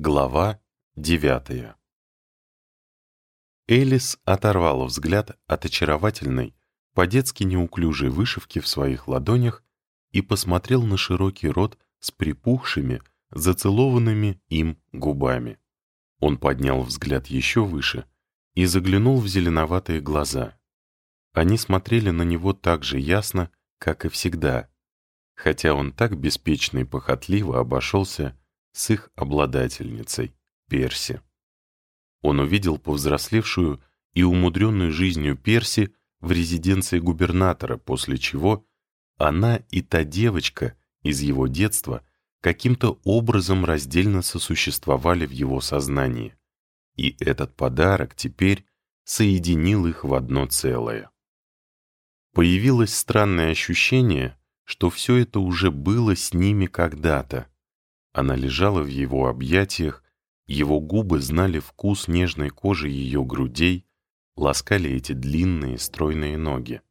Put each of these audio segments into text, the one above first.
Глава девятая Элис оторвала взгляд от очаровательной, по-детски неуклюжей вышивки в своих ладонях и посмотрел на широкий рот с припухшими, зацелованными им губами. Он поднял взгляд еще выше и заглянул в зеленоватые глаза. Они смотрели на него так же ясно, как и всегда, хотя он так беспечно и похотливо обошелся с их обладательницей, Перси. Он увидел повзрослевшую и умудренную жизнью Перси в резиденции губернатора, после чего она и та девочка из его детства каким-то образом раздельно сосуществовали в его сознании. И этот подарок теперь соединил их в одно целое. Появилось странное ощущение, что все это уже было с ними когда-то, она лежала в его объятиях, его губы знали вкус нежной кожи ее грудей, ласкали эти длинные стройные ноги.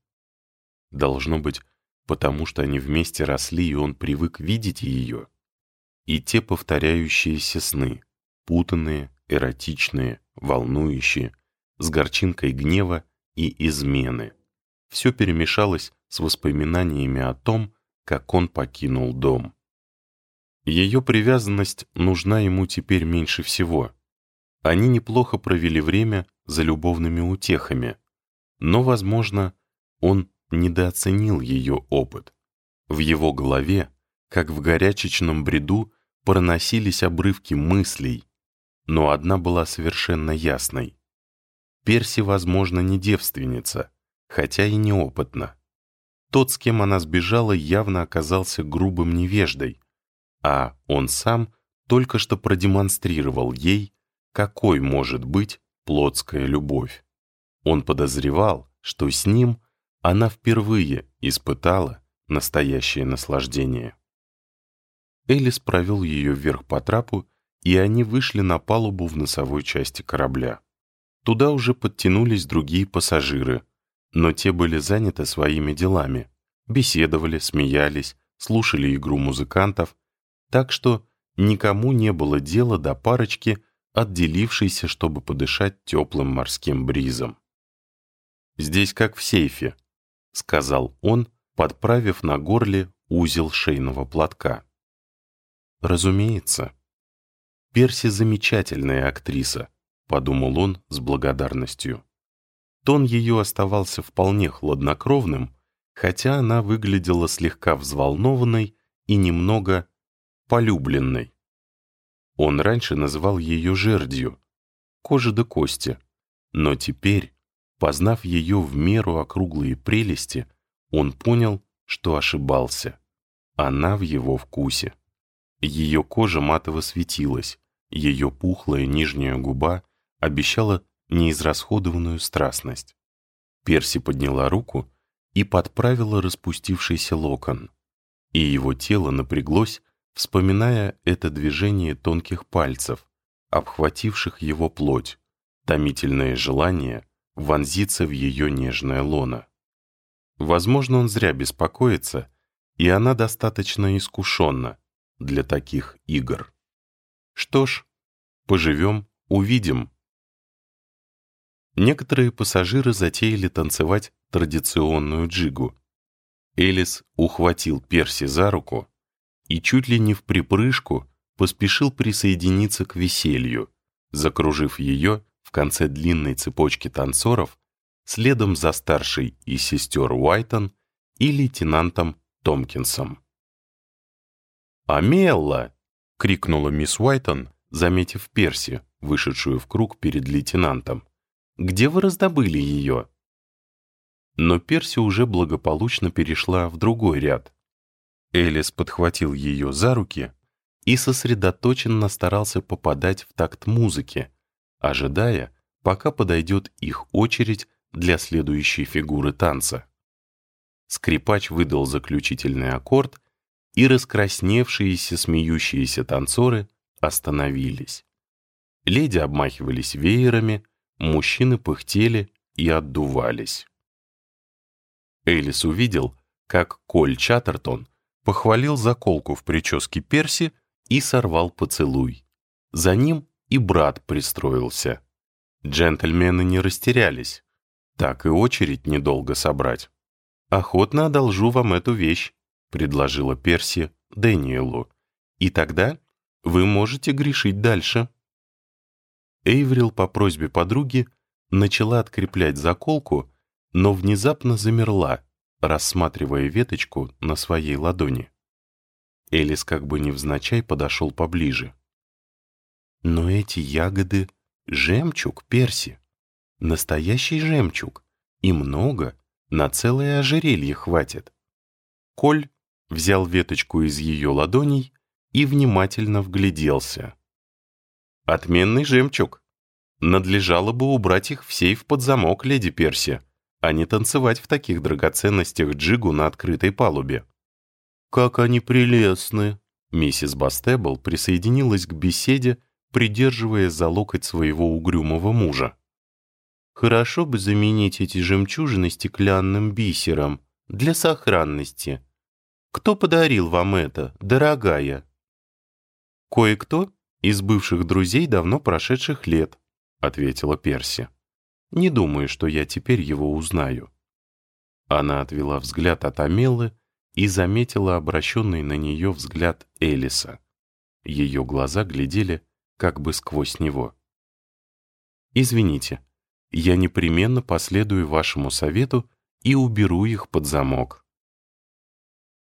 Должно быть, потому что они вместе росли, и он привык видеть ее. И те повторяющиеся сны, путанные, эротичные, волнующие, с горчинкой гнева и измены. Все перемешалось с воспоминаниями о том, как он покинул дом. Ее привязанность нужна ему теперь меньше всего. Они неплохо провели время за любовными утехами, но, возможно, он недооценил ее опыт. В его голове, как в горячечном бреду, проносились обрывки мыслей, но одна была совершенно ясной. Перси, возможно, не девственница, хотя и неопытна. Тот, с кем она сбежала, явно оказался грубым невеждой, а он сам только что продемонстрировал ей, какой может быть плотская любовь. Он подозревал, что с ним она впервые испытала настоящее наслаждение. Элис провел ее вверх по трапу, и они вышли на палубу в носовой части корабля. Туда уже подтянулись другие пассажиры, но те были заняты своими делами, беседовали, смеялись, слушали игру музыкантов, так что никому не было дела до парочки, отделившейся, чтобы подышать теплым морским бризом. «Здесь как в сейфе», — сказал он, подправив на горле узел шейного платка. «Разумеется. Перси замечательная актриса», — подумал он с благодарностью. Тон ее оставался вполне хладнокровным, хотя она выглядела слегка взволнованной и немного полюбленной. Он раньше называл ее жердью, кожа до кости, но теперь, познав ее в меру округлые прелести, он понял, что ошибался. Она в его вкусе. Ее кожа матово светилась, ее пухлая нижняя губа обещала неизрасходованную страстность. Перси подняла руку и подправила распустившийся локон, и его тело напряглось вспоминая это движение тонких пальцев, обхвативших его плоть, томительное желание вонзиться в ее нежное лоно. Возможно, он зря беспокоится, и она достаточно искушенна для таких игр. Что ж, поживем, увидим. Некоторые пассажиры затеяли танцевать традиционную джигу. Элис ухватил Перси за руку, и чуть ли не в припрыжку поспешил присоединиться к веселью, закружив ее в конце длинной цепочки танцоров следом за старшей из сестер Уайтон и лейтенантом Томпкинсом. «Амелла!» — крикнула мисс Уайтон, заметив Перси, вышедшую в круг перед лейтенантом. «Где вы раздобыли ее?» Но Перси уже благополучно перешла в другой ряд, Элис подхватил ее за руки и сосредоточенно старался попадать в такт музыки, ожидая, пока подойдет их очередь для следующей фигуры танца. Скрипач выдал заключительный аккорд, и раскрасневшиеся смеющиеся танцоры остановились. Леди обмахивались веерами, мужчины пыхтели и отдувались. Элис увидел, как Коль Чаттертон похвалил заколку в прическе Перси и сорвал поцелуй. За ним и брат пристроился. Джентльмены не растерялись. Так и очередь недолго собрать. «Охотно одолжу вам эту вещь», — предложила Перси Дэниелу. «И тогда вы можете грешить дальше». Эйврил по просьбе подруги начала откреплять заколку, но внезапно замерла, рассматривая веточку на своей ладони. Элис как бы невзначай подошел поближе. «Но эти ягоды — жемчуг, Перси. Настоящий жемчуг. И много, на целое ожерелье хватит». Коль взял веточку из ее ладоней и внимательно вгляделся. «Отменный жемчуг. Надлежало бы убрать их в сейф под замок, леди Перси, а не танцевать в таких драгоценностях джигу на открытой палубе». «Как они прелестны!» Миссис Бастебл присоединилась к беседе, придерживая за локоть своего угрюмого мужа. «Хорошо бы заменить эти жемчужины стеклянным бисером для сохранности. Кто подарил вам это, дорогая?» «Кое-кто из бывших друзей давно прошедших лет», — ответила Перси. «Не думаю, что я теперь его узнаю». Она отвела взгляд от Амелы и заметила обращенный на нее взгляд Элиса. Ее глаза глядели как бы сквозь него. «Извините, я непременно последую вашему совету и уберу их под замок».